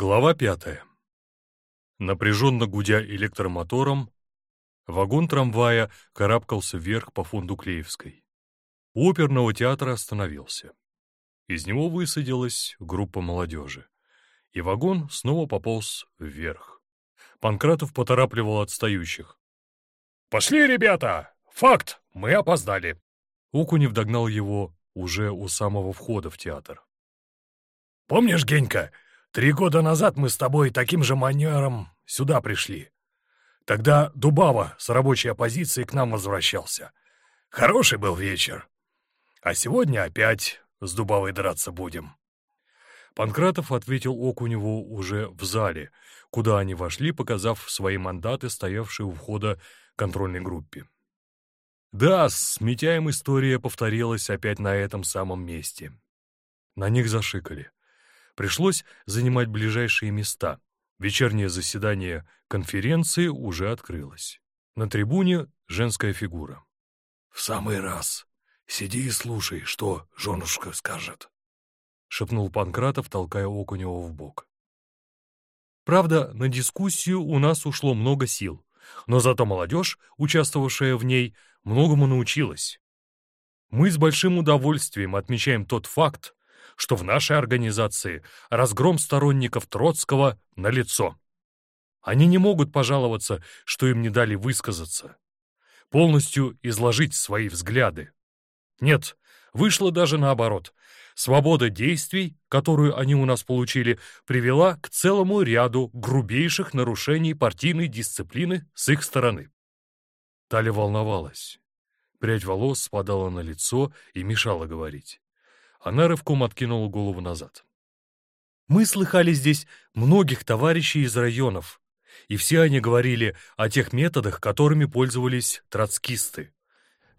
Глава пятая. Напряженно гудя электромотором, вагон трамвая карабкался вверх по фонду Клеевской. У оперного театра остановился. Из него высадилась группа молодежи, и вагон снова пополз вверх. Панкратов поторапливал отстающих. «Пошли, ребята! Факт! Мы опоздали!» Окунев догнал его уже у самого входа в театр. «Помнишь, Генька, Три года назад мы с тобой таким же манером сюда пришли. Тогда Дубава с рабочей оппозиции к нам возвращался. Хороший был вечер. А сегодня опять с Дубавой драться будем». Панкратов ответил Окуневу уже в зале, куда они вошли, показав свои мандаты, стоявшие у входа контрольной группе. Да, сметяем история повторилась опять на этом самом месте. На них зашикали. Пришлось занимать ближайшие места. Вечернее заседание конференции уже открылось. На трибуне женская фигура. «В самый раз. Сиди и слушай, что женушка скажет», — шепнул Панкратов, толкая Окунева в бок. Правда, на дискуссию у нас ушло много сил, но зато молодежь, участвовавшая в ней, многому научилась. Мы с большим удовольствием отмечаем тот факт, что в нашей организации разгром сторонников Троцкого налицо. Они не могут пожаловаться, что им не дали высказаться, полностью изложить свои взгляды. Нет, вышло даже наоборот. Свобода действий, которую они у нас получили, привела к целому ряду грубейших нарушений партийной дисциплины с их стороны. Таля волновалась. Прядь волос спадала на лицо и мешала говорить. Она рывком откинула голову назад. Мы слыхали здесь многих товарищей из районов, и все они говорили о тех методах, которыми пользовались троцкисты.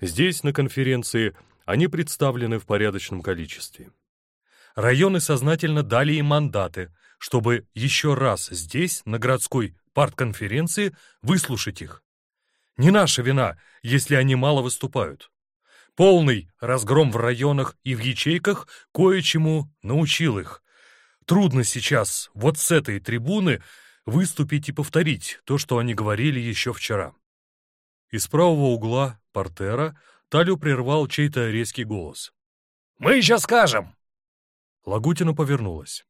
Здесь, на конференции, они представлены в порядочном количестве. Районы сознательно дали им мандаты, чтобы еще раз здесь, на городской партконференции, выслушать их. Не наша вина, если они мало выступают. Полный разгром в районах и в ячейках кое-чему научил их. Трудно сейчас вот с этой трибуны выступить и повторить то, что они говорили еще вчера. Из правого угла портера Талю прервал чей-то резкий голос. «Мы еще скажем!» Лагутина повернулась.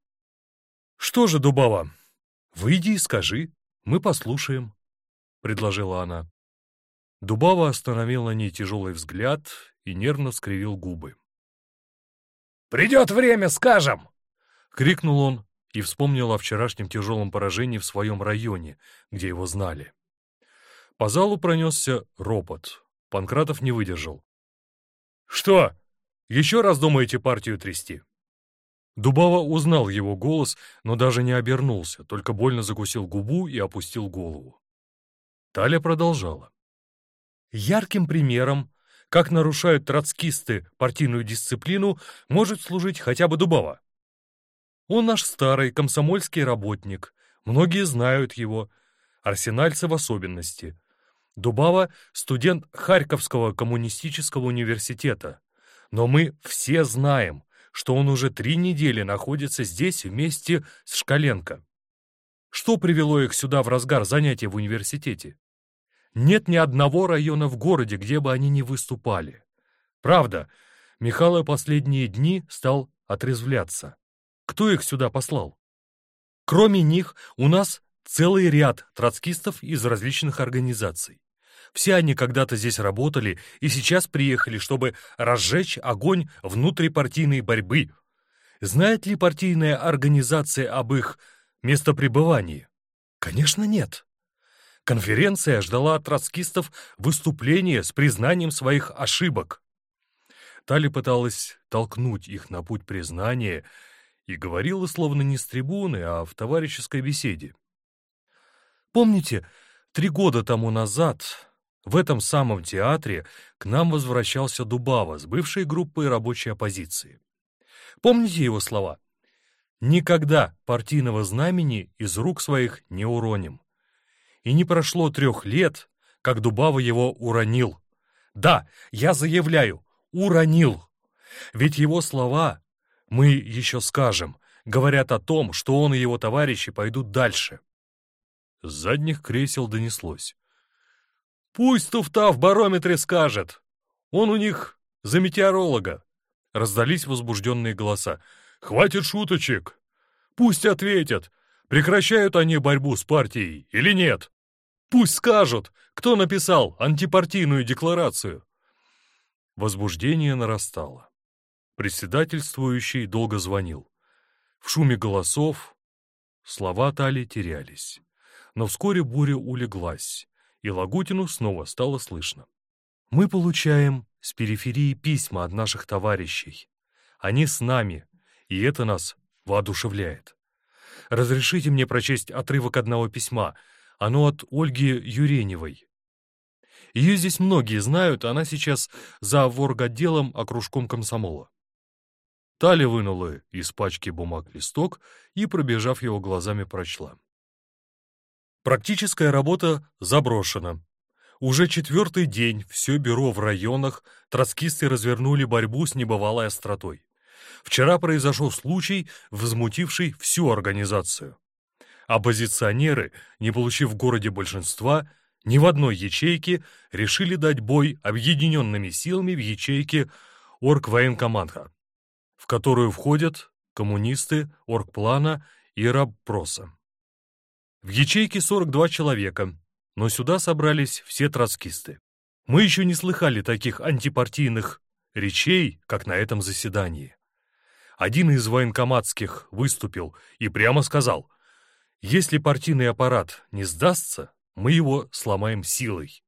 «Что же, Дубова, выйди и скажи, мы послушаем», — предложила она. Дубава остановил на ней тяжелый взгляд и нервно скривил губы. «Придет время, скажем!» — крикнул он и вспомнил о вчерашнем тяжелом поражении в своем районе, где его знали. По залу пронесся ропот. Панкратов не выдержал. «Что, еще раз думаете партию трясти?» Дубава узнал его голос, но даже не обернулся, только больно закусил губу и опустил голову. Таля продолжала. Ярким примером, как нарушают троцкисты партийную дисциплину, может служить хотя бы Дубова. Он наш старый комсомольский работник, многие знают его, арсенальцы в особенности. Дубава — студент Харьковского коммунистического университета. Но мы все знаем, что он уже три недели находится здесь вместе с Шкаленко. Что привело их сюда в разгар занятия в университете? Нет ни одного района в городе, где бы они не выступали. Правда, Михайло последние дни стал отрезвляться. Кто их сюда послал? Кроме них, у нас целый ряд троцкистов из различных организаций. Все они когда-то здесь работали и сейчас приехали, чтобы разжечь огонь внутрипартийной борьбы. Знает ли партийная организация об их местопребывании? Конечно, нет. Конференция ждала от троцкистов выступления с признанием своих ошибок. Тали пыталась толкнуть их на путь признания и говорила словно не с трибуны, а в товарищеской беседе. Помните, три года тому назад в этом самом театре к нам возвращался Дубава с бывшей группой рабочей оппозиции. Помните его слова? «Никогда партийного знамени из рук своих не уроним и не прошло трех лет, как Дубава его уронил. Да, я заявляю, уронил. Ведь его слова, мы еще скажем, говорят о том, что он и его товарищи пойдут дальше. С задних кресел донеслось. «Пусть туфта в барометре скажет! Он у них за метеоролога!» Раздались возбужденные голоса. «Хватит шуточек! Пусть ответят, прекращают они борьбу с партией или нет! Пусть скажут, кто написал антипартийную декларацию!» Возбуждение нарастало. Председательствующий долго звонил. В шуме голосов слова Тали терялись. Но вскоре буря улеглась, и Лагутину снова стало слышно. «Мы получаем с периферии письма от наших товарищей. Они с нами, и это нас воодушевляет. Разрешите мне прочесть отрывок одного письма. Оно от Ольги Юреневой. Ее здесь многие знают, она сейчас за ворготделом окружком комсомола. Таля вынула из пачки бумаг листок и, пробежав его глазами, прочла. Практическая работа заброшена. Уже четвертый день все бюро в районах троцкисты развернули борьбу с небывалой остротой. Вчера произошел случай, возмутивший всю организацию. Оппозиционеры, не получив в городе большинства, ни в одной ячейке решили дать бой объединенными силами в ячейке Оргвоенкоманда, в которую входят коммунисты, Оргплана и Рабпроса. В ячейке 42 человека, но сюда собрались все троцкисты. Мы еще не слыхали таких антипартийных речей, как на этом заседании. Один из военкоматских выступил и прямо сказал, «Если партийный аппарат не сдастся, мы его сломаем силой».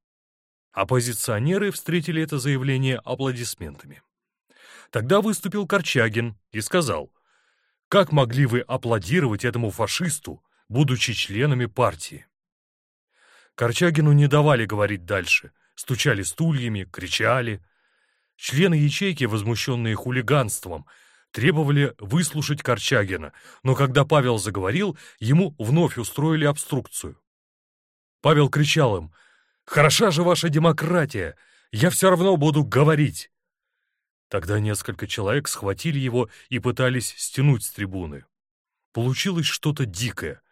Оппозиционеры встретили это заявление аплодисментами. Тогда выступил Корчагин и сказал, «Как могли вы аплодировать этому фашисту, будучи членами партии. Корчагину не давали говорить дальше, стучали стульями, кричали. Члены ячейки, возмущенные хулиганством, требовали выслушать Корчагина, но когда Павел заговорил, ему вновь устроили обструкцию. Павел кричал им «Хороша же ваша демократия! Я все равно буду говорить!» Тогда несколько человек схватили его и пытались стянуть с трибуны. Получилось что-то дикое —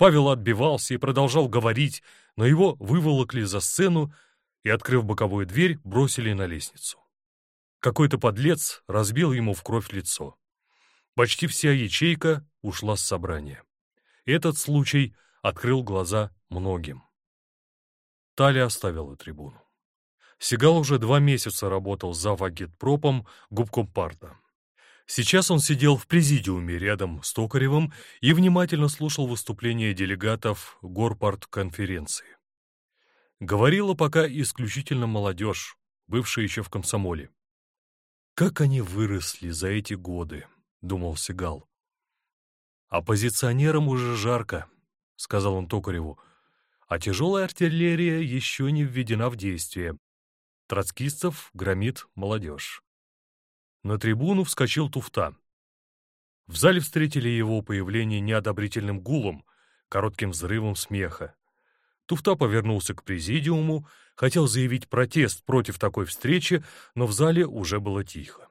Павел отбивался и продолжал говорить, но его выволокли за сцену и, открыв боковую дверь, бросили на лестницу. Какой-то подлец разбил ему в кровь лицо. Почти вся ячейка ушла с собрания. Этот случай открыл глаза многим. Таля оставила трибуну. Сигал уже два месяца работал за вагитпропом губком парта. Сейчас он сидел в президиуме рядом с Токаревым и внимательно слушал выступления делегатов Горпарт-конференции. Говорила пока исключительно молодежь, бывшая еще в комсомоле. «Как они выросли за эти годы», — думал Сигал. «Оппозиционерам уже жарко», — сказал он Токареву, «а тяжелая артиллерия еще не введена в действие. Троцкистов громит молодежь. На трибуну вскочил туфта. В зале встретили его появление неодобрительным гулом, коротким взрывом смеха. Туфта повернулся к президиуму, хотел заявить протест против такой встречи, но в зале уже было тихо.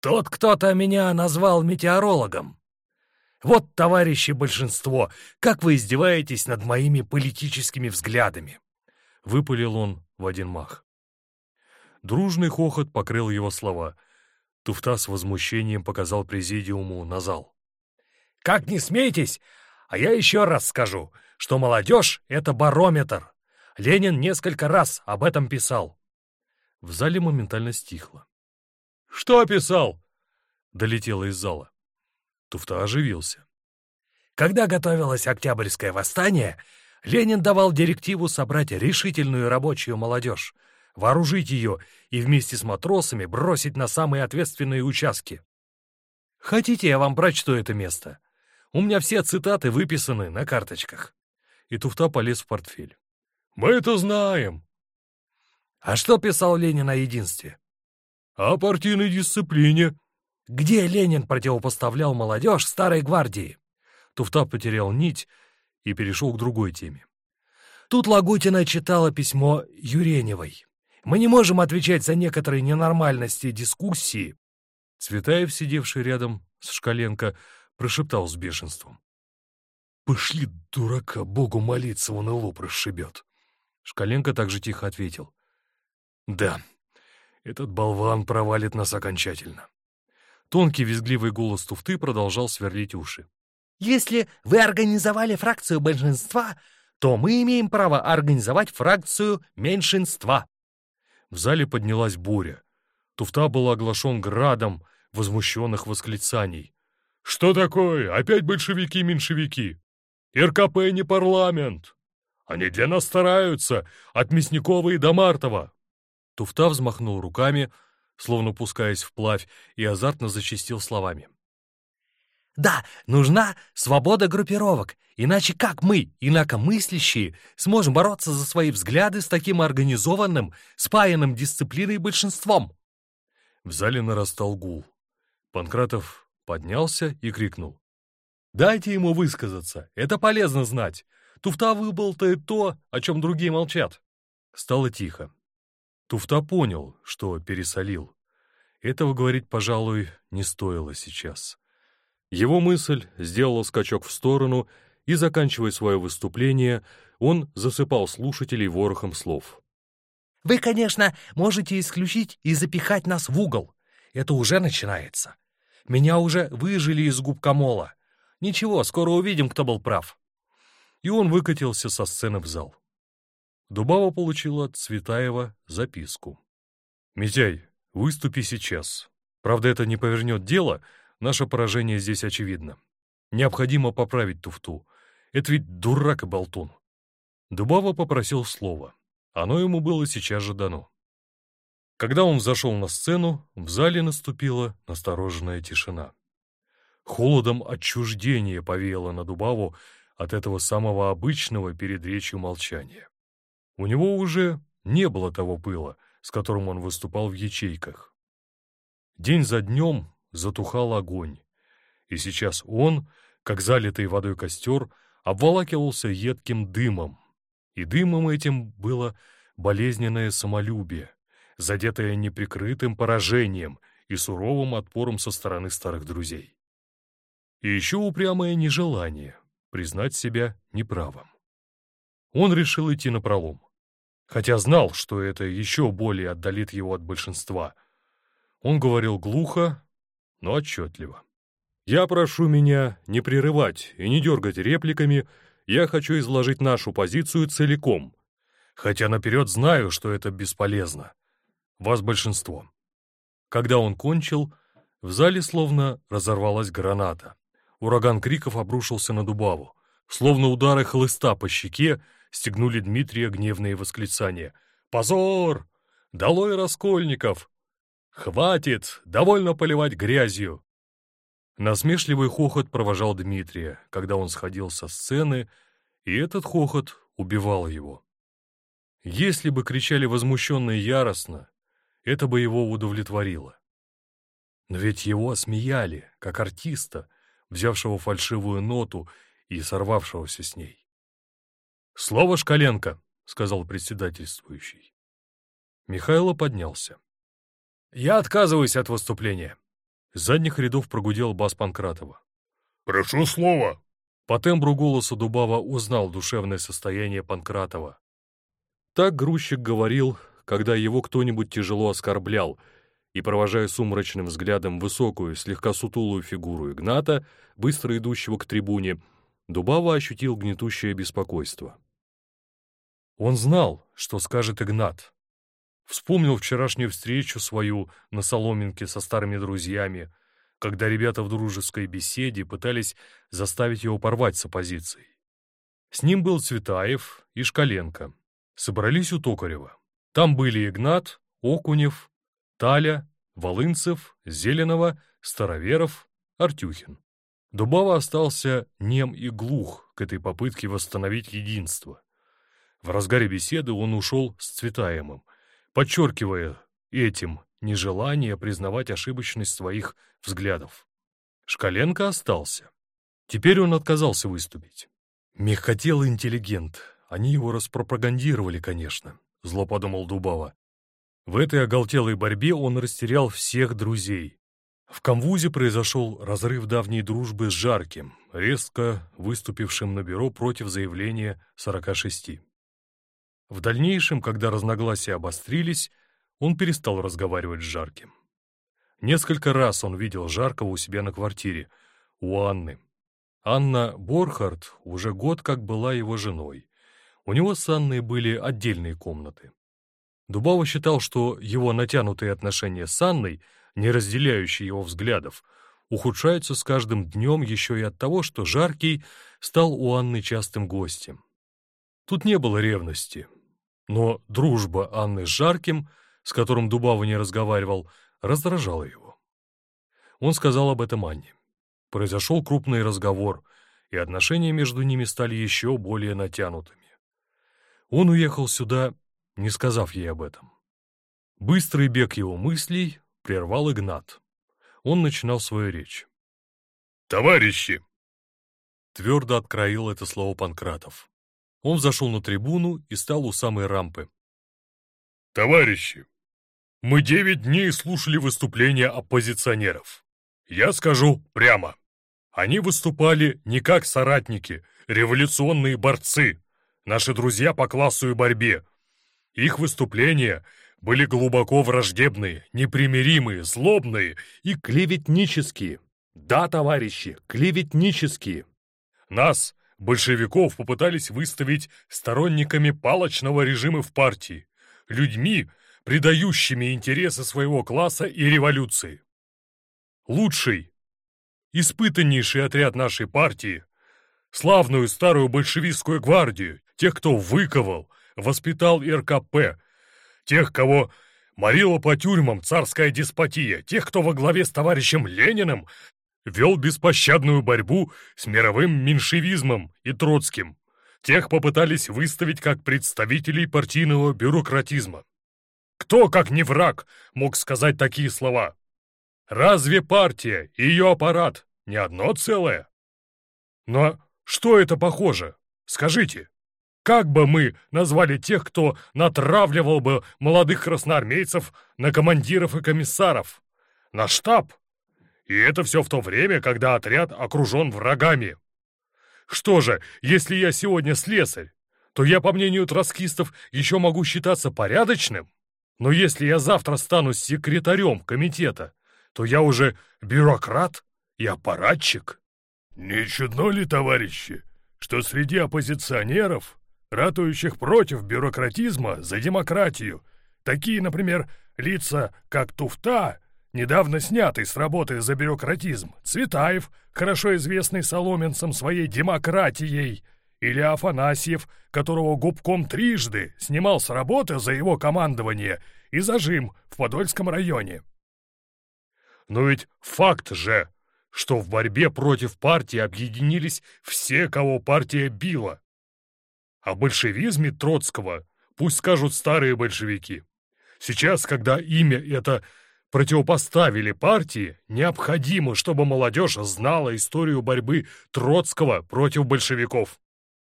«Тот кто-то меня назвал метеорологом. Вот, товарищи большинство, как вы издеваетесь над моими политическими взглядами!» Выпалил он в один мах. Дружный хохот покрыл его слова. Туфта с возмущением показал президиуму на зал. «Как не смейтесь! А я еще раз скажу, что молодежь — это барометр. Ленин несколько раз об этом писал». В зале моментально стихло. «Что писал?» — долетело из зала. Туфта оживился. Когда готовилось Октябрьское восстание, Ленин давал директиву собрать решительную рабочую молодежь, вооружить ее и вместе с матросами бросить на самые ответственные участки. Хотите, я вам прочту это место? У меня все цитаты выписаны на карточках. И туфта полез в портфель. Мы это знаем. А что писал Ленин о единстве? О партийной дисциплине. Где Ленин противопоставлял молодежь старой гвардии? Туфта потерял нить и перешел к другой теме. Тут Лагутина читала письмо Юреневой. Мы не можем отвечать за некоторые ненормальности дискуссии. Цветаев, сидевший рядом, с Шкаленко, прошептал с бешенством. «Пошли, дурака, Богу молиться, он и лоб расшибет!» Шкаленко также тихо ответил. «Да, этот болван провалит нас окончательно». Тонкий визгливый голос туфты продолжал сверлить уши. «Если вы организовали фракцию большинства, то мы имеем право организовать фракцию меньшинства». В зале поднялась буря. Туфта был оглашен градом возмущенных восклицаний. «Что такое? Опять большевики-меньшевики? РКП не парламент. Они для нас стараются, от Мясникова и до Мартова. Туфта взмахнул руками, словно пускаясь вплавь, и азартно зачистил словами. «Да, нужна свобода группировок, иначе как мы, инакомыслящие, сможем бороться за свои взгляды с таким организованным, спаянным дисциплиной большинством?» В зале нарастал гул. Панкратов поднялся и крикнул. Дайте ему высказаться, это полезно знать. Туфта выболтает то, о чем другие молчат. Стало тихо. Туфта понял, что пересолил. Этого говорить, пожалуй, не стоило сейчас. Его мысль сделала скачок в сторону, и, заканчивая свое выступление, он засыпал слушателей ворохом слов. «Вы, конечно, можете исключить и запихать нас в угол. Это уже начинается. Меня уже выжили из губкомола. Ничего, скоро увидим, кто был прав. И он выкатился со сцены в зал. Дубава получила от Цветаева записку. «Митяй, выступи сейчас. Правда, это не повернет дело, наше поражение здесь очевидно. Необходимо поправить туфту. Это ведь дурак и болтун». Дубава попросил слова. Оно ему было сейчас же дано. Когда он взошел на сцену, в зале наступила настороженная тишина. Холодом отчуждения повеяло на Дубаву от этого самого обычного перед речью молчания. У него уже не было того пыла, с которым он выступал в ячейках. День за днем затухал огонь, и сейчас он, как залитый водой костер, обволакивался едким дымом, и дымом этим было болезненное самолюбие, задетое неприкрытым поражением и суровым отпором со стороны старых друзей и еще упрямое нежелание признать себя неправым. Он решил идти на пролом, хотя знал, что это еще более отдалит его от большинства. Он говорил глухо, но отчетливо. «Я прошу меня не прерывать и не дергать репликами, я хочу изложить нашу позицию целиком, хотя наперед знаю, что это бесполезно. Вас большинство». Когда он кончил, в зале словно разорвалась граната. Ураган криков обрушился на Дубаву. Словно удары хлыста по щеке стегнули Дмитрия гневные восклицания. «Позор! Долой Раскольников! Хватит! Довольно поливать грязью!» Насмешливый хохот провожал Дмитрия, когда он сходил со сцены, и этот хохот убивал его. Если бы кричали возмущенно и яростно, это бы его удовлетворило. Но ведь его осмеяли, как артиста, взявшего фальшивую ноту и сорвавшегося с ней. «Слово Шкаленко», — сказал председательствующий. Михайло поднялся. «Я отказываюсь от выступления». С задних рядов прогудел бас Панкратова. «Прошу слова». По тембру голоса Дубава узнал душевное состояние Панкратова. Так грузчик говорил, когда его кто-нибудь тяжело оскорблял — и, провожая сумрачным взглядом высокую, слегка сутулую фигуру Игната, быстро идущего к трибуне, Дубава ощутил гнетущее беспокойство. Он знал, что скажет Игнат. Вспомнил вчерашнюю встречу свою на Соломинке со старыми друзьями, когда ребята в дружеской беседе пытались заставить его порвать с оппозицией. С ним был Цветаев и Шкаленко. Собрались у Токарева. Там были Игнат, Окунев, Таля, Волынцев, Зеленова, Староверов, Артюхин. Дубава остался нем и глух к этой попытке восстановить единство. В разгаре беседы он ушел с Цветаемым, подчеркивая этим нежелание признавать ошибочность своих взглядов. Шкаленко остался. Теперь он отказался выступить. Мягкотелый интеллигент. Они его распропагандировали, конечно, зло подумал Дубава. В этой оголтелой борьбе он растерял всех друзей. В Камвузе произошел разрыв давней дружбы с Жарким, резко выступившим на бюро против заявления 46. В дальнейшем, когда разногласия обострились, он перестал разговаривать с Жарким. Несколько раз он видел Жаркого у себя на квартире, у Анны. Анна Борхард уже год как была его женой. У него с Анной были отдельные комнаты. Дубава считал, что его натянутые отношения с Анной, не разделяющие его взглядов, ухудшаются с каждым днем еще и от того, что Жаркий стал у Анны частым гостем. Тут не было ревности, но дружба Анны с Жарким, с которым Дубава не разговаривал, раздражала его. Он сказал об этом Анне. Произошел крупный разговор, и отношения между ними стали еще более натянутыми. Он уехал сюда, не сказав ей об этом. Быстрый бег его мыслей прервал Игнат. Он начинал свою речь. «Товарищи!» Твердо откроил это слово Панкратов. Он взошел на трибуну и стал у самой рампы. «Товарищи, мы девять дней слушали выступления оппозиционеров. Я скажу прямо. Они выступали не как соратники, революционные борцы, наши друзья по классу и борьбе. Их выступления были глубоко враждебные, непримиримые, злобные и клеветнические. Да, товарищи, клеветнические. Нас, большевиков, попытались выставить сторонниками палочного режима в партии, людьми, предающими интересы своего класса и революции. Лучший, испытаннейший отряд нашей партии, славную старую большевистскую гвардию, тех, кто выковал, воспитал РКП, тех, кого морила по тюрьмам царская деспотия, тех, кто во главе с товарищем Лениным вел беспощадную борьбу с мировым меньшевизмом и Троцким. Тех попытались выставить как представителей партийного бюрократизма. Кто, как не враг, мог сказать такие слова? Разве партия и ее аппарат не одно целое? Но что это похоже? Скажите, как бы мы назвали тех, кто натравливал бы молодых красноармейцев на командиров и комиссаров? На штаб? И это все в то время, когда отряд окружен врагами. Что же, если я сегодня слесарь, то я, по мнению троцкистов, еще могу считаться порядочным? Но если я завтра стану секретарем комитета, то я уже бюрократ и аппаратчик. Не чудно ли, товарищи, что среди оппозиционеров, ратующих против бюрократизма за демократию, такие, например, лица, как Туфта, недавно снятый с работы за бюрократизм, Цветаев, хорошо известный соломенцам своей демократией, или Афанасьев, которого губком трижды снимал с работы за его командование и зажим в Подольском районе. Но ведь факт же, что в борьбе против партии объединились все, кого партия била. О большевизме Троцкого пусть скажут старые большевики. Сейчас, когда имя это противопоставили партии, необходимо, чтобы молодежь знала историю борьбы Троцкого против большевиков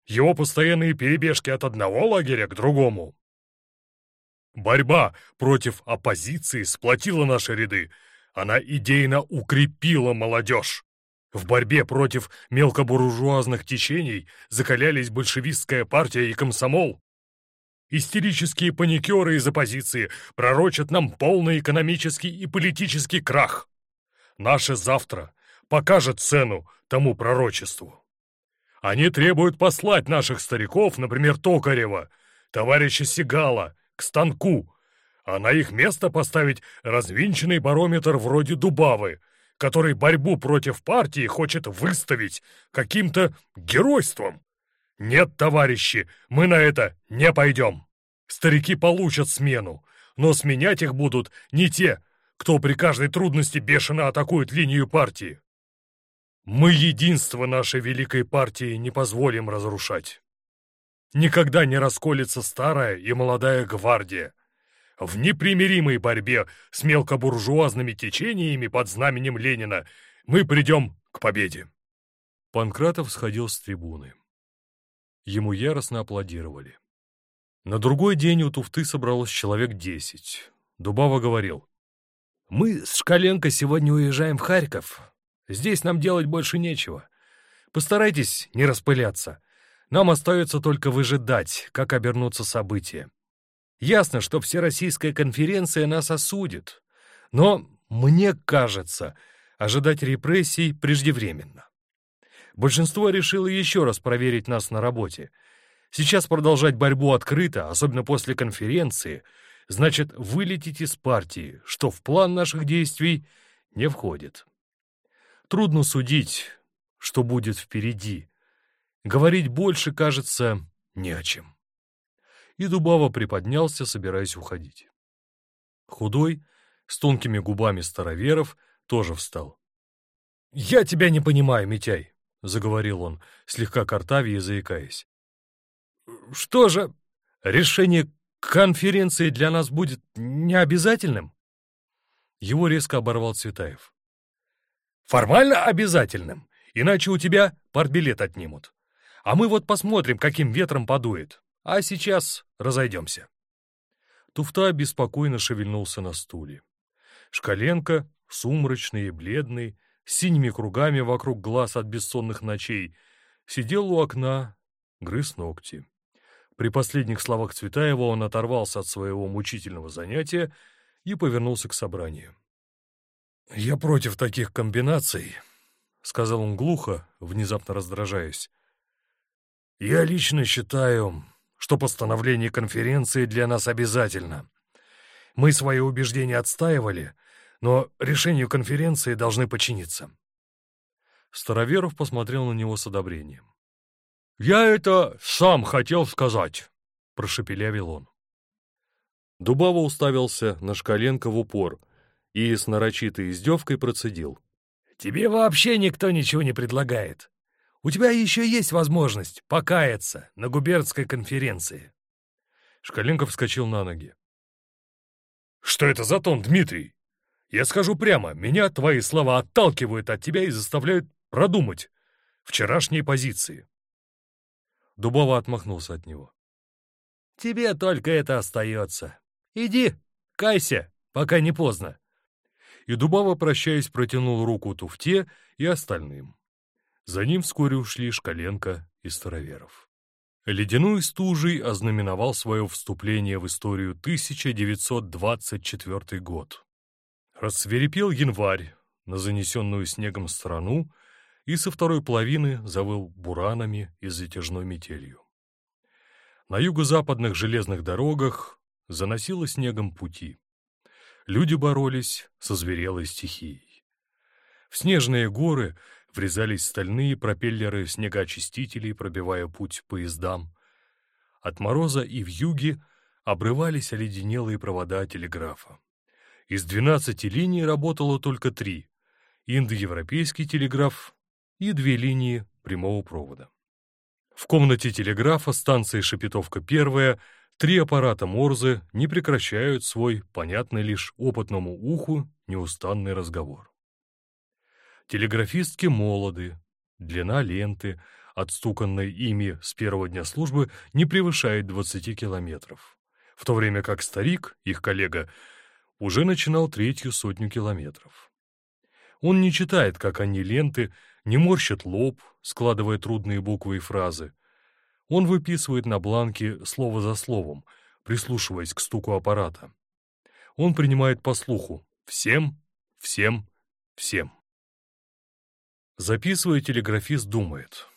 его постоянные перебежки от одного лагеря к другому. Борьба против оппозиции сплотила наши ряды, она идейно укрепила молодежь. В борьбе против мелкобуржуазных течений закалялись большевистская партия и комсомол. Истерические паникеры из оппозиции пророчат нам полный экономический и политический крах. Наше завтра покажет цену тому пророчеству. Они требуют послать наших стариков, например, Токарева, товарища Сигала, к станку, а на их место поставить развинченный барометр вроде Дубавы, который борьбу против партии хочет выставить каким-то геройством. Нет, товарищи, мы на это не пойдем. Старики получат смену, но сменять их будут не те, кто при каждой трудности бешено атакует линию партии. Мы единство нашей великой партии не позволим разрушать. Никогда не расколется старая и молодая гвардия. В непримиримой борьбе с мелкобуржуазными течениями под знаменем Ленина мы придем к победе. Панкратов сходил с трибуны. Ему яростно аплодировали. На другой день у туфты собралось человек десять. Дубава говорил. Мы с Шкаленко сегодня уезжаем в Харьков. Здесь нам делать больше нечего. Постарайтесь не распыляться. Нам остается только выжидать, как обернутся события. Ясно, что Всероссийская конференция нас осудит. Но, мне кажется, ожидать репрессий преждевременно. Большинство решило еще раз проверить нас на работе. Сейчас продолжать борьбу открыто, особенно после конференции, значит вылететь из партии, что в план наших действий не входит. Трудно судить, что будет впереди. Говорить больше, кажется, не о чем. И Дубава приподнялся, собираясь уходить. Худой, с тонкими губами староверов, тоже встал. «Я тебя не понимаю, Митяй», — заговорил он, слегка картавя и заикаясь. «Что же, решение конференции для нас будет необязательным?» Его резко оборвал Цветаев. «Формально обязательным, иначе у тебя партбилет отнимут. А мы вот посмотрим, каким ветром подует. А сейчас разойдемся». Туфта беспокойно шевельнулся на стуле. Шкаленко, сумрачный и бледный, с синими кругами вокруг глаз от бессонных ночей, сидел у окна, грыз ногти. При последних словах Цветаева он оторвался от своего мучительного занятия и повернулся к собранию. «Я против таких комбинаций», — сказал он глухо, внезапно раздражаясь. «Я лично считаю, что постановление конференции для нас обязательно. Мы свои убеждения отстаивали, но решению конференции должны подчиниться». Староверов посмотрел на него с одобрением. «Я это сам хотел сказать», — прошепелявил он. Дубава уставился на Шкаленко в упор и с нарочитой издевкой процедил. «Тебе вообще никто ничего не предлагает. У тебя еще есть возможность покаяться на губернской конференции». Шкаленко вскочил на ноги. «Что это за тон, Дмитрий? Я скажу прямо, меня твои слова отталкивают от тебя и заставляют продумать вчерашние позиции». Дубова отмахнулся от него. «Тебе только это остается. Иди, кайся, пока не поздно». И Дубава, прощаясь, протянул руку Туфте и остальным. За ним вскоре ушли Шкаленко и Староверов. Ледяной стужей ознаменовал свое вступление в историю 1924 год. Рассверепел январь на занесенную снегом страну, и со второй половины завыл буранами и затяжной метелью. На юго-западных железных дорогах заносило снегом пути. Люди боролись со зверелой стихией. В снежные горы врезались стальные пропеллеры снегоочистителей, пробивая путь поездам. От мороза и в юге обрывались оледенелые провода телеграфа. Из 12 линий работало только три — индоевропейский телеграф и две линии прямого провода. В комнате телеграфа станции Шепетовка-1 три аппарата Морзе не прекращают свой, понятный лишь опытному уху, неустанный разговор. Телеграфистки молоды, длина ленты, отстуканной ими с первого дня службы, не превышает 20 километров, в то время как старик, их коллега, уже начинал третью сотню километров. Он не читает, как они ленты, не морщит лоб, складывая трудные буквы и фразы. Он выписывает на бланке слово за словом, прислушиваясь к стуку аппарата. Он принимает по слуху «всем, всем, всем». Записывая, телеграфист думает.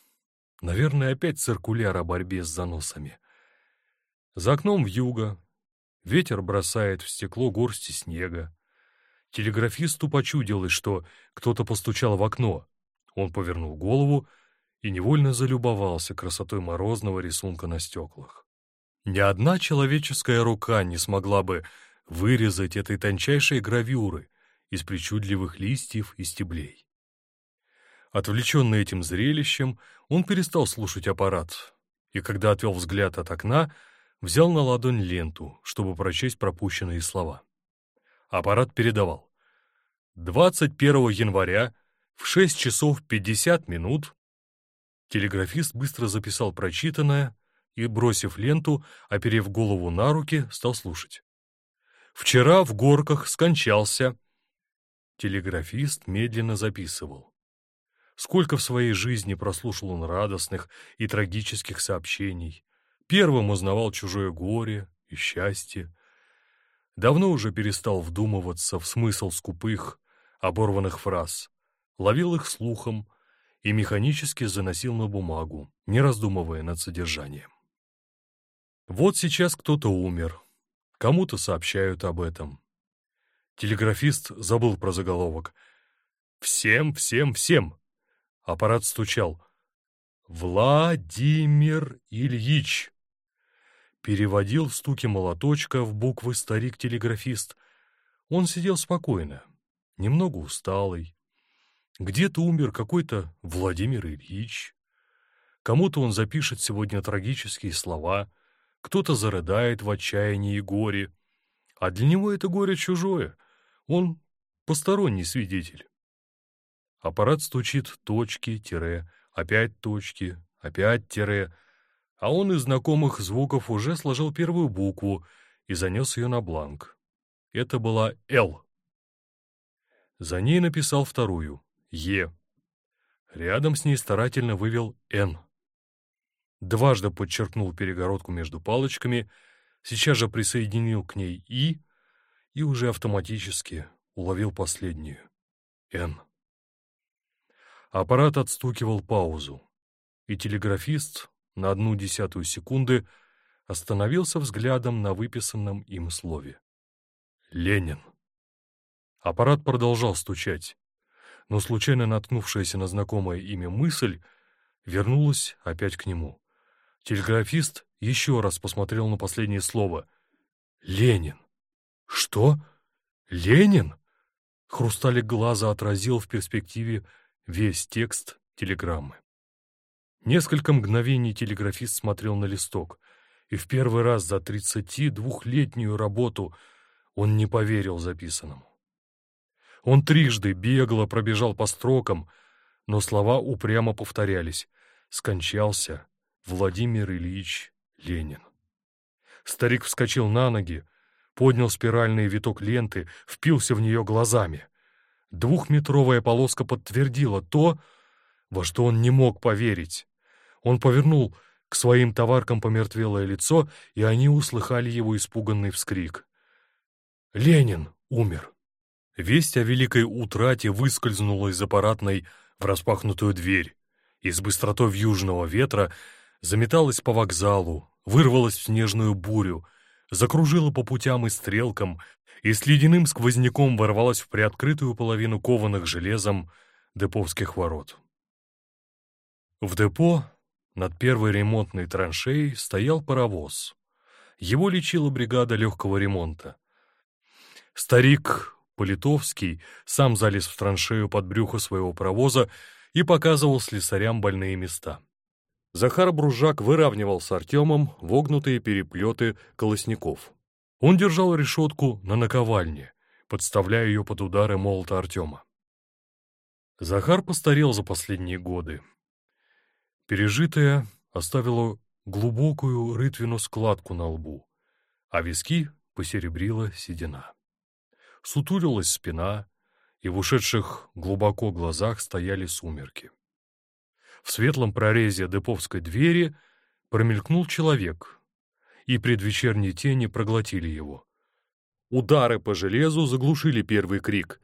Наверное, опять циркуляр о борьбе с заносами. За окном вьюга. Ветер бросает в стекло горсти снега. Телеграфисту почудилось, что кто-то постучал в окно. Он повернул голову и невольно залюбовался красотой морозного рисунка на стеклах. Ни одна человеческая рука не смогла бы вырезать этой тончайшей гравюры из причудливых листьев и стеблей. Отвлеченный этим зрелищем, он перестал слушать аппарат, и когда отвел взгляд от окна, взял на ладонь ленту, чтобы прочесть пропущенные слова. Аппарат передавал. 21 января в 6 часов 50 минут телеграфист быстро записал прочитанное и, бросив ленту, оперев голову на руки, стал слушать. Вчера в горках скончался Телеграфист медленно записывал. Сколько в своей жизни прослушал он радостных и трагических сообщений. Первым узнавал чужое горе и счастье. Давно уже перестал вдумываться в смысл скупых, оборванных фраз, ловил их слухом и механически заносил на бумагу, не раздумывая над содержанием. Вот сейчас кто-то умер, кому-то сообщают об этом. Телеграфист забыл про заголовок. «Всем, всем, всем!» Аппарат стучал. «Владимир Ильич!» Переводил в стуки молоточка в буквы старик-телеграфист. Он сидел спокойно, немного усталый. Где-то умер какой-то Владимир Ильич. Кому-то он запишет сегодня трагические слова, кто-то зарыдает в отчаянии и горе. А для него это горе чужое, он посторонний свидетель. Аппарат стучит точки, тире, опять точки, опять тире, а он из знакомых звуков уже сложил первую букву и занес ее на бланк. Это была «Л». За ней написал вторую «Е». Рядом с ней старательно вывел «Н». Дважды подчеркнул перегородку между палочками, сейчас же присоединил к ней «И» и уже автоматически уловил последнюю «Н». Аппарат отстукивал паузу, и телеграфист на одну десятую секунды остановился взглядом на выписанном им слове. «Ленин». Аппарат продолжал стучать, но случайно наткнувшаяся на знакомое имя мысль вернулась опять к нему. Телеграфист еще раз посмотрел на последнее слово. «Ленин». «Что? Ленин?» Хрусталик глаза отразил в перспективе весь текст телеграммы. Несколько мгновений телеграфист смотрел на листок, и в первый раз за 32-летнюю работу он не поверил записанному. Он трижды бегло пробежал по строкам, но слова упрямо повторялись. Скончался Владимир Ильич Ленин. Старик вскочил на ноги, поднял спиральный виток ленты, впился в нее глазами. Двухметровая полоска подтвердила то, во что он не мог поверить. Он повернул к своим товаркам помертвелое лицо, и они услыхали его испуганный вскрик. «Ленин умер!» Весть о великой утрате выскользнула из аппаратной в распахнутую дверь и с быстротой южного ветра заметалась по вокзалу, вырвалась в снежную бурю, закружила по путям и стрелкам и с ледяным сквозняком ворвалась в приоткрытую половину кованых железом деповских ворот. В депо над первой ремонтной траншеей стоял паровоз. Его лечила бригада легкого ремонта. Старик Политовский сам залез в траншею под брюхо своего паровоза и показывал слесарям больные места. Захар Бружак выравнивал с Артемом вогнутые переплеты колосников. Он держал решетку на наковальне, подставляя ее под удары молота Артема. Захар постарел за последние годы. Пережитое оставило глубокую рытвину складку на лбу, а виски посеребрила седина сутулилась спина, и в ушедших глубоко глазах стояли сумерки. В светлом прорезе деповской двери промелькнул человек, и предвечерние тени проглотили его. Удары по железу заглушили первый крик,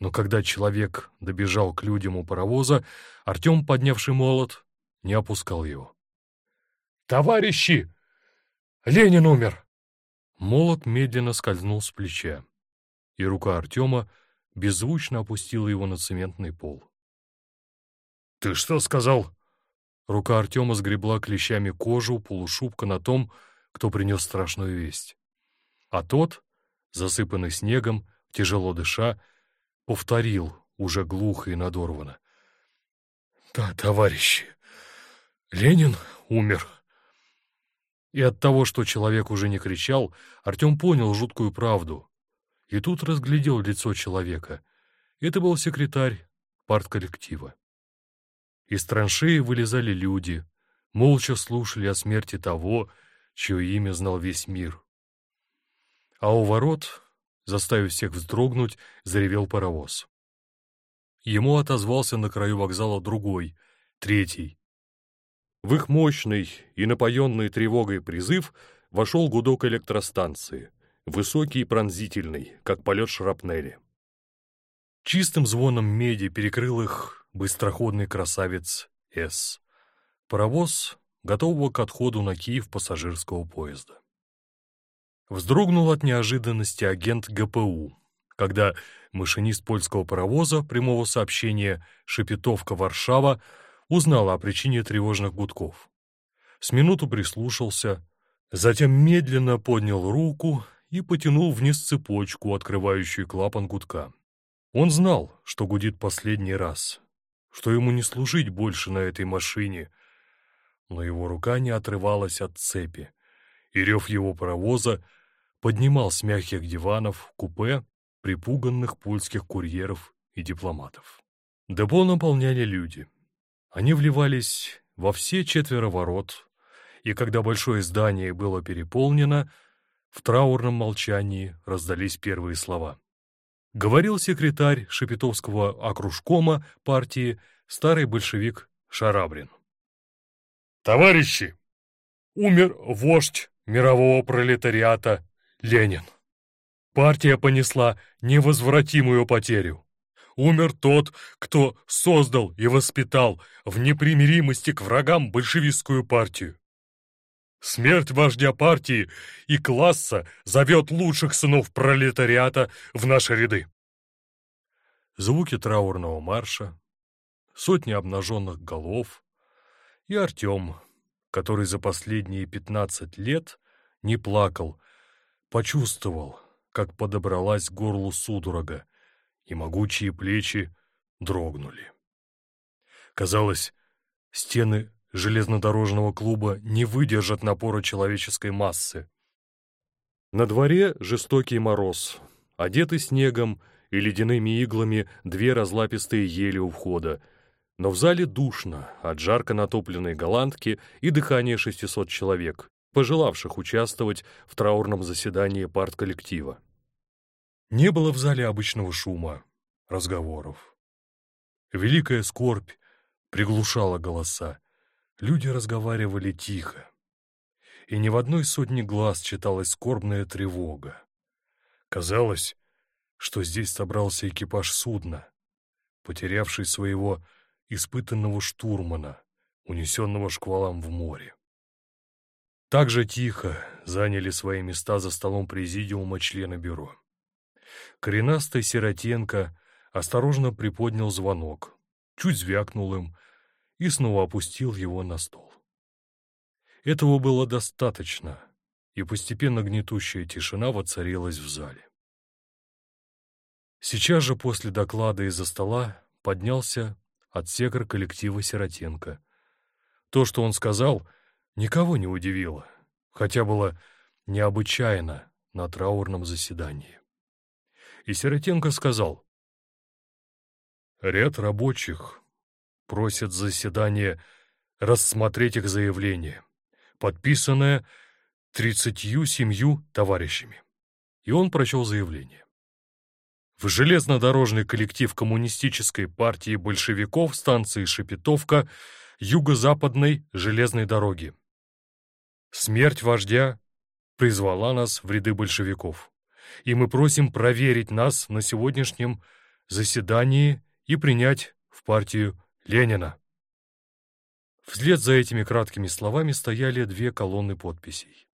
но когда человек добежал к людям у паровоза, Артем, поднявший молот, не опускал его. «Товарищи! Ленин умер!» Молот медленно скользнул с плеча и рука Артема беззвучно опустила его на цементный пол. «Ты что сказал?» Рука Артема сгребла клещами кожу полушубка на том, кто принес страшную весть. А тот, засыпанный снегом, тяжело дыша, повторил уже глухо и надорвано. «Да, товарищи, Ленин умер». И от того, что человек уже не кричал, Артем понял жуткую правду и тут разглядел лицо человека. Это был секретарь партколлектива. Из траншеи вылезали люди, молча слушали о смерти того, чье имя знал весь мир. А у ворот, заставив всех вздрогнуть, заревел паровоз. Ему отозвался на краю вокзала другой, третий. В их мощный и напоенный тревогой призыв вошел гудок электростанции, высокий и пронзительный, как полет шрапнели. Чистым звоном меди перекрыл их быстроходный красавец С. Паровоз, готового к отходу на Киев пассажирского поезда. Вздрогнул от неожиданности агент ГПУ, когда машинист польского паровоза прямого сообщения Шепетовка-Варшава узнал о причине тревожных гудков. С минуту прислушался, затем медленно поднял руку и потянул вниз цепочку, открывающую клапан гудка. Он знал, что гудит последний раз, что ему не служить больше на этой машине, но его рука не отрывалась от цепи, и рев его паровоза поднимал с мягких диванов купе припуганных польских курьеров и дипломатов. Депо наполняли люди. Они вливались во все четверо ворот, и когда большое здание было переполнено, в траурном молчании раздались первые слова. Говорил секретарь Шепетовского окружкома партии старый большевик Шарабрин. «Товарищи, умер вождь мирового пролетариата Ленин. Партия понесла невозвратимую потерю. Умер тот, кто создал и воспитал в непримиримости к врагам большевистскую партию. Смерть вождя партии и класса зовет лучших сынов пролетариата в наши ряды. Звуки траурного марша, сотни обнаженных голов и Артем, который за последние пятнадцать лет не плакал, почувствовал, как подобралась к горлу судорога, и могучие плечи дрогнули. Казалось, стены железнодорожного клуба не выдержат напора человеческой массы. На дворе жестокий мороз, одеты снегом и ледяными иглами две разлапистые ели у входа, но в зале душно от жарко натопленной голландки и дыхания 600 человек, пожелавших участвовать в траурном заседании партколлектива. Не было в зале обычного шума, разговоров. Великая скорбь приглушала голоса, Люди разговаривали тихо, и ни в одной сотне глаз читалась скорбная тревога. Казалось, что здесь собрался экипаж судна, потерявший своего испытанного штурмана, унесенного шквалам в море. Так же тихо заняли свои места за столом президиума члены бюро. Коренастый Сиротенко осторожно приподнял звонок, чуть звякнул им, и снова опустил его на стол. Этого было достаточно, и постепенно гнетущая тишина воцарилась в зале. Сейчас же после доклада из-за стола поднялся отсекр коллектива Сиротенко. То, что он сказал, никого не удивило, хотя было необычайно на траурном заседании. И Сиротенко сказал, «Ряд рабочих просят заседание рассмотреть их заявление, подписанное тридцатью семью товарищами. И он прочел заявление. В железнодорожный коллектив Коммунистической партии большевиков станции Шепетовка Юго-Западной железной дороги. Смерть вождя призвала нас в ряды большевиков, и мы просим проверить нас на сегодняшнем заседании и принять в партию Ленина!» Вслед за этими краткими словами стояли две колонны подписей.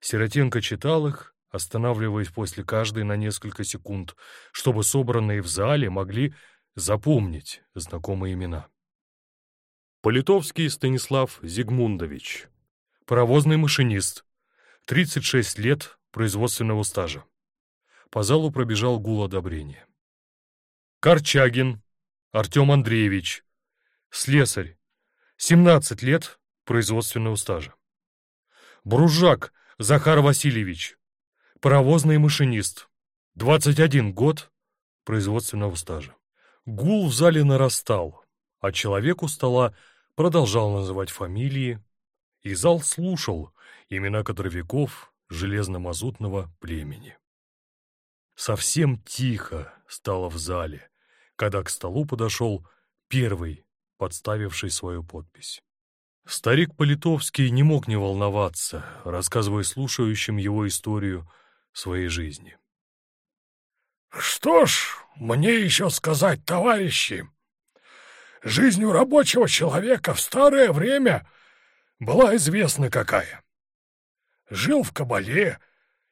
Сиротенко читал их, останавливаясь после каждой на несколько секунд, чтобы собранные в зале могли запомнить знакомые имена. Политовский Станислав Зигмундович, паровозный машинист, 36 лет производственного стажа. По залу пробежал гул одобрения. Корчагин Артем Андреевич, Слесарь. 17 лет производственного стажа. Бружак Захар Васильевич. Паровозный машинист. 21 год производственного стажа. Гул в зале нарастал, а человек у стола продолжал называть фамилии, и зал слушал имена кадровиков железномазутного племени. Совсем тихо стало в зале, когда к столу подошел первый, подставивший свою подпись. Старик Политовский не мог не волноваться, рассказывая слушающим его историю своей жизни. «Что ж, мне еще сказать, товарищи, жизнь у рабочего человека в старое время была известна какая. Жил в кабале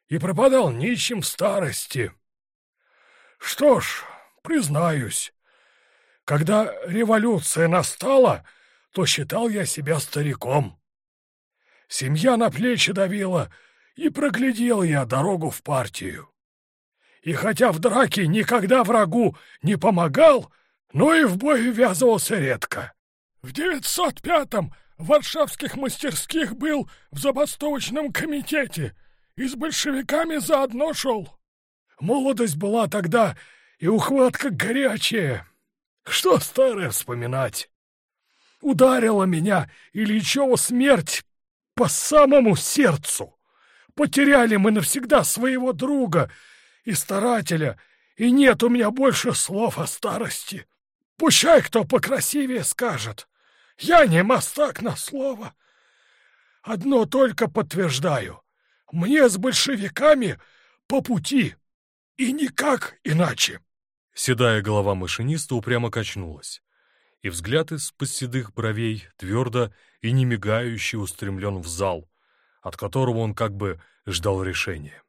и пропадал нищим в старости. Что ж, признаюсь, когда революция настала, то считал я себя стариком. Семья на плечи давила, и проглядел я дорогу в партию. И хотя в драке никогда врагу не помогал, но и в бой ввязывался редко. В 905-м в варшавских мастерских был в забастовочном комитете и с большевиками заодно шел. Молодость была тогда и ухватка горячая. Что старое вспоминать? Ударила меня Ильичева смерть по самому сердцу. Потеряли мы навсегда своего друга и старателя, и нет у меня больше слов о старости. Пущай кто покрасивее скажет. Я не мастак на слово. Одно только подтверждаю. Мне с большевиками по пути, и никак иначе. Седая голова машиниста упрямо качнулась, и взгляд из-под седых бровей твердо и не мигающе устремлен в зал, от которого он как бы ждал решения.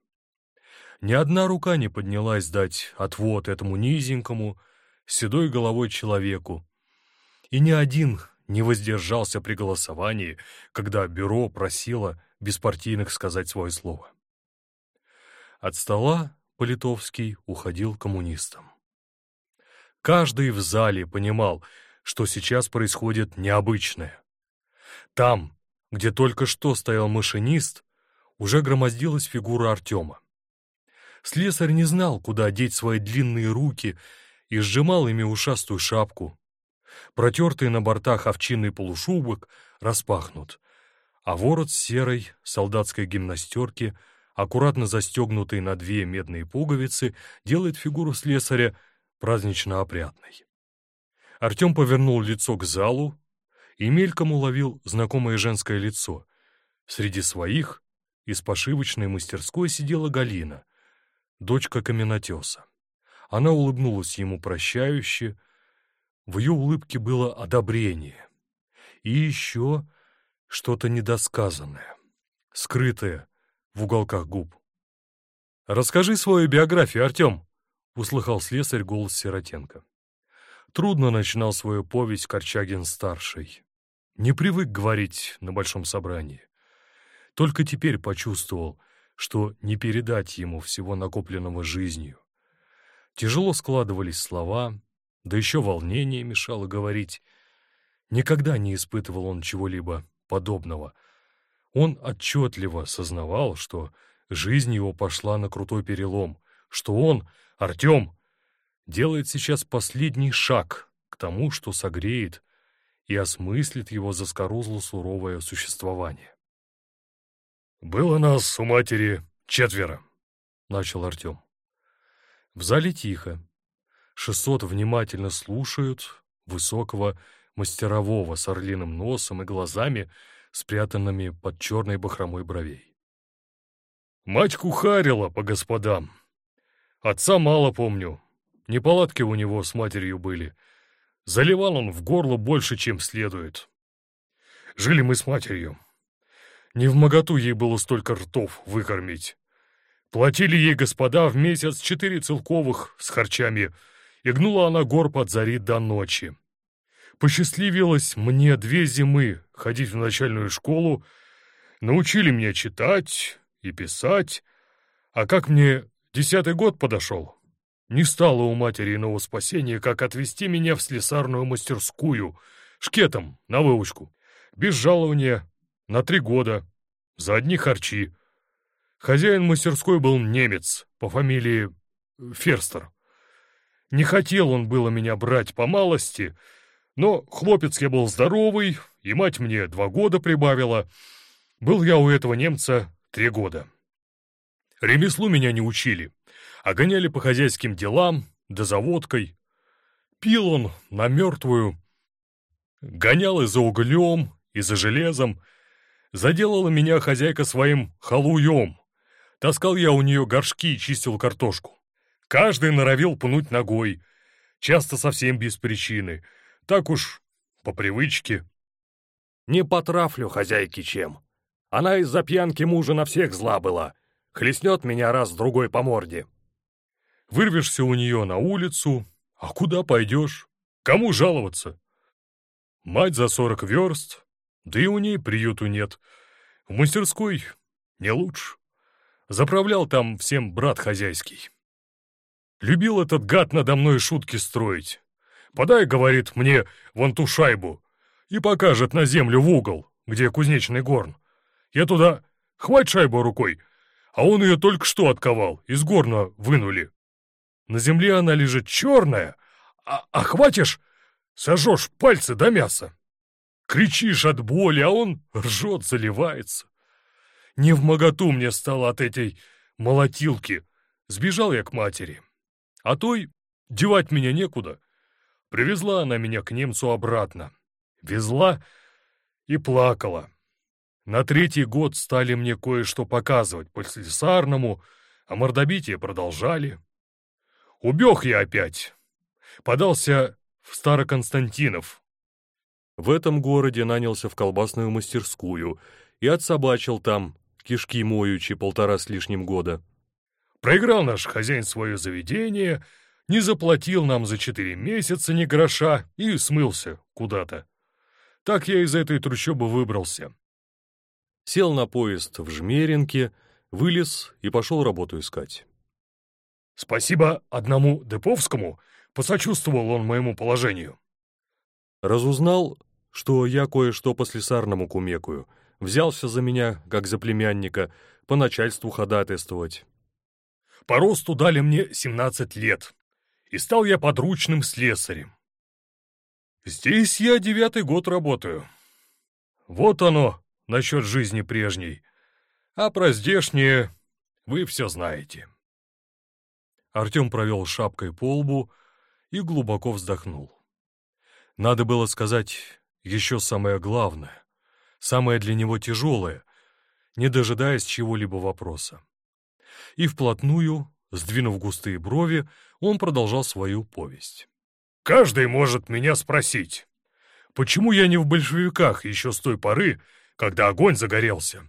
Ни одна рука не поднялась дать отвод этому низенькому, седой головой человеку, и ни один не воздержался при голосовании, когда бюро просило беспартийных сказать свое слово. От стола Политовский уходил коммунистом. Каждый в зале понимал, что сейчас происходит необычное. Там, где только что стоял машинист, уже громоздилась фигура Артема. Слесарь не знал, куда деть свои длинные руки, и сжимал ими ушастую шапку. Протертый на бортах овчинный полушубок распахнут, а ворот серой солдатской гимнастерки, аккуратно застегнутый на две медные пуговицы, делает фигуру слесаря празднично опрятной. Артем повернул лицо к залу и мельком уловил знакомое женское лицо. Среди своих из пошивочной мастерской сидела Галина, дочка каменотеса. Она улыбнулась ему прощающе, в ее улыбке было одобрение. И еще что-то недосказанное, скрытое в уголках губ. «Расскажи свою биографию, Артем!» Услыхал слесарь голос Сиротенко. Трудно начинал свою повесть Корчагин-старший. Не привык говорить на большом собрании. Только теперь почувствовал, что не передать ему всего накопленного жизнью. Тяжело складывались слова, да еще волнение мешало говорить. Никогда не испытывал он чего-либо подобного. Он отчетливо сознавал, что жизнь его пошла на крутой перелом, что он Артем делает сейчас последний шаг к тому, что согреет и осмыслит его заскорузло-суровое существование. «Было нас у матери четверо», — начал Артем. В зале тихо. Шестьсот внимательно слушают высокого мастерового с орлиным носом и глазами, спрятанными под черной бахромой бровей. «Мать кухарила по господам», Отца мало помню. Неполадки у него с матерью были. Заливал он в горло больше, чем следует. Жили мы с матерью. Не в моготу ей было столько ртов выкормить. Платили ей господа в месяц четыре целковых с харчами, и гнула она горб от зари до ночи. Посчастливилось мне две зимы ходить в начальную школу, научили меня читать и писать, а как мне Десятый год подошел. Не стало у матери иного спасения, как отвезти меня в слесарную мастерскую, шкетом, на выучку. Без жалования, на три года, за одни харчи. Хозяин мастерской был немец по фамилии Ферстер. Не хотел он было меня брать по малости, но хлопец я был здоровый, и мать мне два года прибавила. Был я у этого немца три года. Ремеслу меня не учили, а гоняли по хозяйским делам, да заводкой. Пил он на мертвую, гонял и за углем, и за железом. Заделала меня хозяйка своим халуем. Таскал я у нее горшки и чистил картошку. Каждый норовил пнуть ногой, часто совсем без причины. Так уж по привычке. Не потрафлю хозяйки чем. Она из-за пьянки мужа на всех зла была. Хлестнет меня раз-другой по морде. Вырвешься у нее на улицу, а куда пойдешь? Кому жаловаться? Мать за сорок верст, да и у ней приюту нет. В мастерской не лучше. Заправлял там всем брат хозяйский. Любил этот гад надо мной шутки строить. Подай, говорит, мне вон ту шайбу и покажет на землю в угол, где кузнечный горн. Я туда хвать шайбу рукой, а он ее только что отковал, из горна вынули. На земле она лежит черная, а, а хватишь, сожжешь пальцы до мяса. Кричишь от боли, а он ржет, заливается. Не в моготу мне стало от этой молотилки. Сбежал я к матери. А той девать меня некуда. Привезла она меня к немцу обратно. Везла и плакала. На третий год стали мне кое-что показывать по слесарному, а мордобитие продолжали. Убег я опять. Подался в Староконстантинов. В этом городе нанялся в колбасную мастерскую и отсобачил там, кишки моючи, полтора с лишним года. Проиграл наш хозяин свое заведение, не заплатил нам за четыре месяца ни гроша и смылся куда-то. Так я из этой трущобы выбрался. Сел на поезд в Жмеринке, вылез и пошел работу искать. Спасибо одному Деповскому, посочувствовал он моему положению. Разузнал, что я кое-что по слесарному кумекую, взялся за меня, как за племянника, по начальству ходатайствовать. По росту дали мне 17 лет, и стал я подручным слесарем. Здесь я девятый год работаю. Вот оно насчет жизни прежней, а про здешнее вы все знаете. Артем провел шапкой по лбу и глубоко вздохнул. Надо было сказать еще самое главное, самое для него тяжелое, не дожидаясь чего-либо вопроса. И вплотную, сдвинув густые брови, он продолжал свою повесть. «Каждый может меня спросить, почему я не в большевиках еще с той поры, когда огонь загорелся?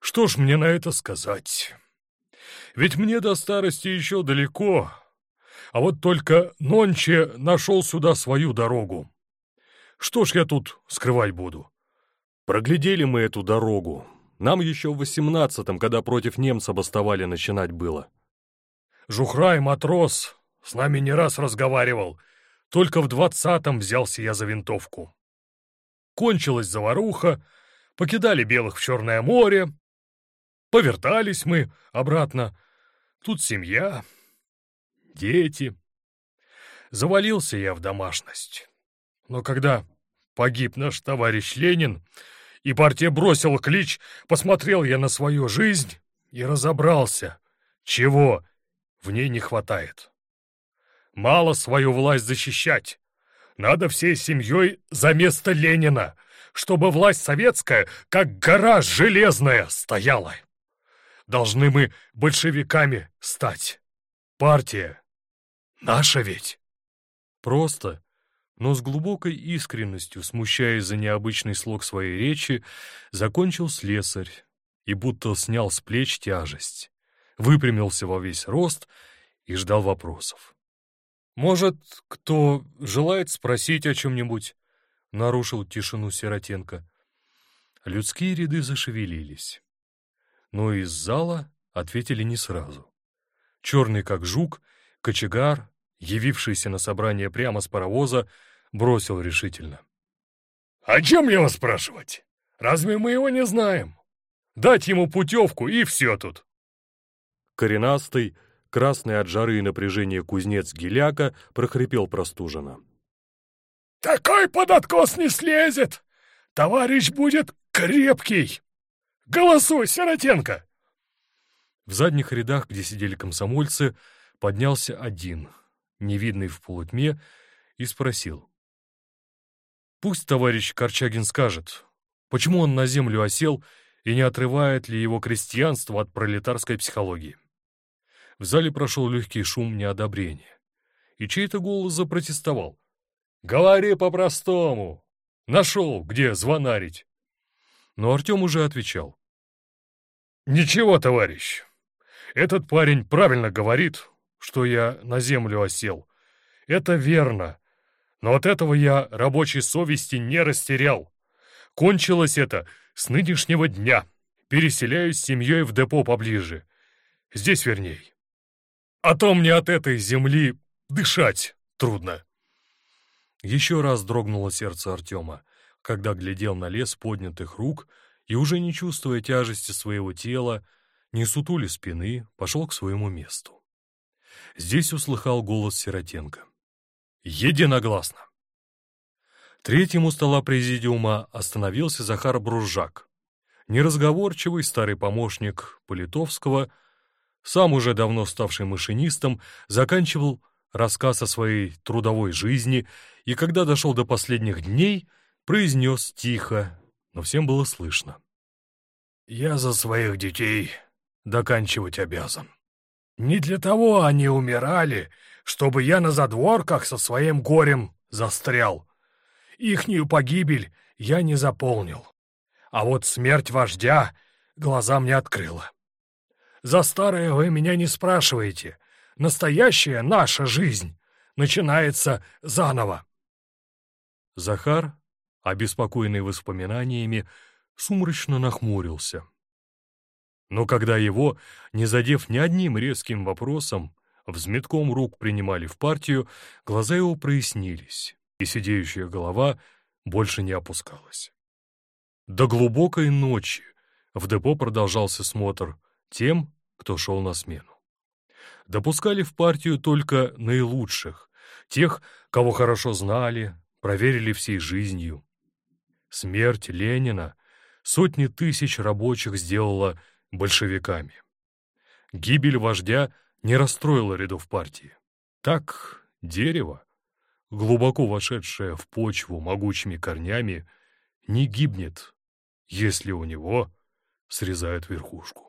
Что ж мне на это сказать?» Ведь мне до старости еще далеко, а вот только нонче нашел сюда свою дорогу. Что ж я тут скрывать буду? Проглядели мы эту дорогу. Нам еще в восемнадцатом, когда против немца бастовали, начинать было. Жухрай, матрос, с нами не раз разговаривал. Только в двадцатом взялся я за винтовку. Кончилась заваруха, покидали белых в Черное море, Повертались мы обратно. Тут семья, дети. Завалился я в домашность. Но когда погиб наш товарищ Ленин, и партия бросила клич, посмотрел я на свою жизнь и разобрался, чего в ней не хватает. Мало свою власть защищать. Надо всей семьей за место Ленина, чтобы власть советская, как гора железная, стояла. Должны мы большевиками стать. Партия. Наша ведь. Просто, но с глубокой искренностью, смущаясь за необычный слог своей речи, закончил слесарь и будто снял с плеч тяжесть, выпрямился во весь рост и ждал вопросов. «Может, кто желает спросить о чем-нибудь?» — нарушил тишину Сиротенко. Людские ряды зашевелились но из зала ответили не сразу. Черный как жук, кочегар, явившийся на собрание прямо с паровоза, бросил решительно. «О чем его спрашивать? Разве мы его не знаем? Дать ему путевку, и все тут!» Коренастый, красный от жары и напряжения кузнец Геляка прохрипел простуженно. «Такой под откос не слезет! Товарищ будет крепкий!» Голосуй, Сиротенко!» В задних рядах, где сидели комсомольцы, поднялся один, невидный в полутьме, и спросил. «Пусть товарищ Корчагин скажет, почему он на землю осел и не отрывает ли его крестьянство от пролетарской психологии?» В зале прошел легкий шум неодобрения, и чей-то голос запротестовал. «Говори по-простому! Нашел, где звонарить!» Но Артем уже отвечал. «Ничего, товарищ, этот парень правильно говорит, что я на землю осел. Это верно. Но от этого я рабочей совести не растерял. Кончилось это с нынешнего дня. Переселяюсь с семьей в депо поближе. Здесь верней. А то мне от этой земли дышать трудно. Еще раз дрогнуло сердце Артема, когда глядел на лес поднятых рук и, уже не чувствуя тяжести своего тела, не сутули спины, пошел к своему месту. Здесь услыхал голос Сиротенко. Единогласно. Третьим у стола президиума остановился Захар Бружак. Неразговорчивый старый помощник Политовского, сам уже давно ставший машинистом, заканчивал рассказ о своей трудовой жизни и, когда дошел до последних дней, произнес тихо, но всем было слышно. «Я за своих детей доканчивать обязан. Не для того они умирали, чтобы я на задворках со своим горем застрял. Ихнюю погибель я не заполнил. А вот смерть вождя глаза мне открыла. За старое вы меня не спрашиваете. Настоящая наша жизнь начинается заново. Захар, обеспокоенный воспоминаниями, сумрачно нахмурился. Но когда его, не задев ни одним резким вопросом, взметком рук принимали в партию, глаза его прояснились, и сидеющая голова больше не опускалась. До глубокой ночи в депо продолжался смотр тем, кто шел на смену. Допускали в партию только наилучших, тех, кого хорошо знали, проверили всей жизнью. Смерть Ленина сотни тысяч рабочих сделала большевиками. Гибель вождя не расстроила рядов партии. Так дерево, глубоко вошедшее в почву могучими корнями, не гибнет, если у него срезают верхушку.